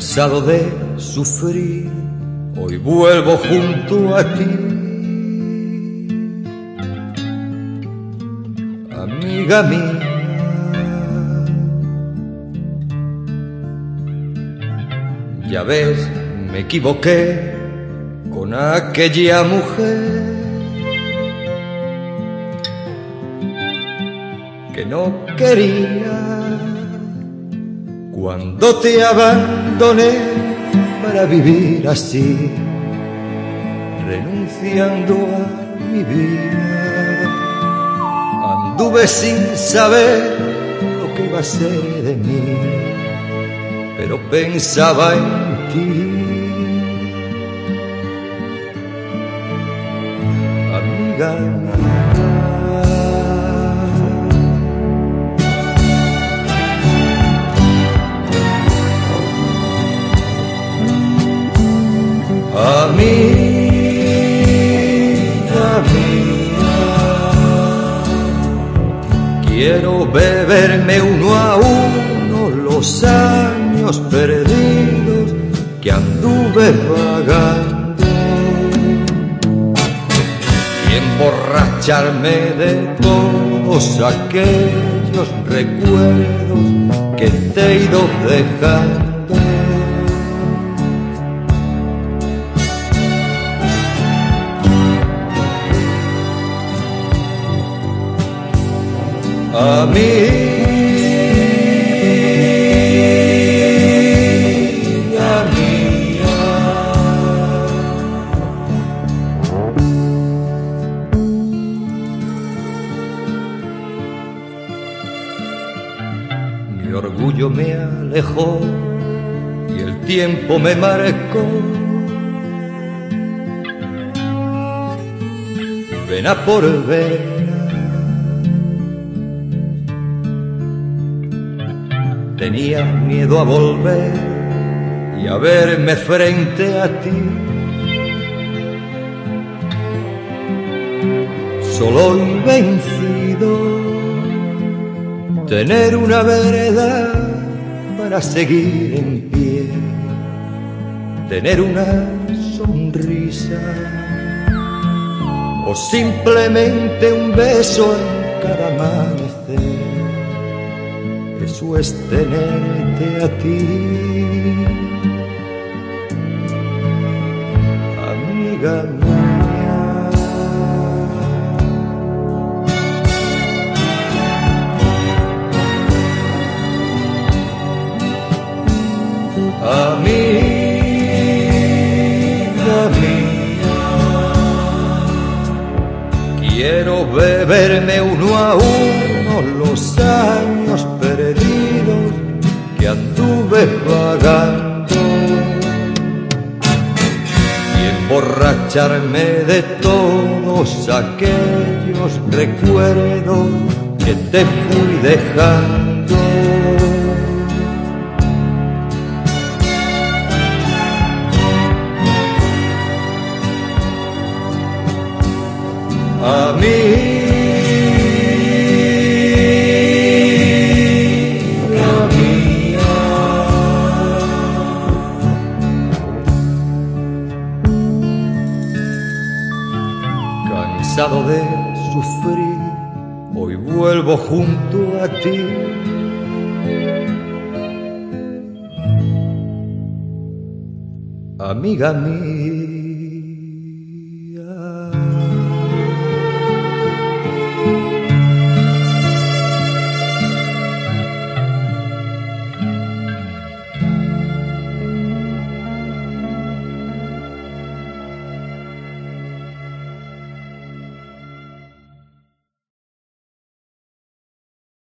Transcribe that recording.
Cansado de sufrir, hoy vuelvo junto a ti. Amiga mía. Ya ves, me equivoqué con aquella mujer que no quería cuando te abandoné para vivir así, renunciando a mi vida. Anduve sin saber lo que iba a ser de mí, pero pensaba en ti. Amiga Amiga mía, quiero beberme uno a uno los años perdidos que anduve vagando y emborracharme de todos aquellos recuerdos que te he ido dejando. A mí. Mi orgullo me alejó y el tiempo me marcó. Pena por ver Tenía miedo a volver y a verme frente a ti. Solo y vencido, tener una verdad para seguir en pie, tener una sonrisa o simplemente un beso en cada amanecer eso es tenerte a ti, amiga mía. Amiga mía, quiero beberme uno a uno los años y emborracharme de todos aquellos recuerdos que te fui dejando. Cansado de sufrir, hoy vuelvo junto a ti. Amiga mía.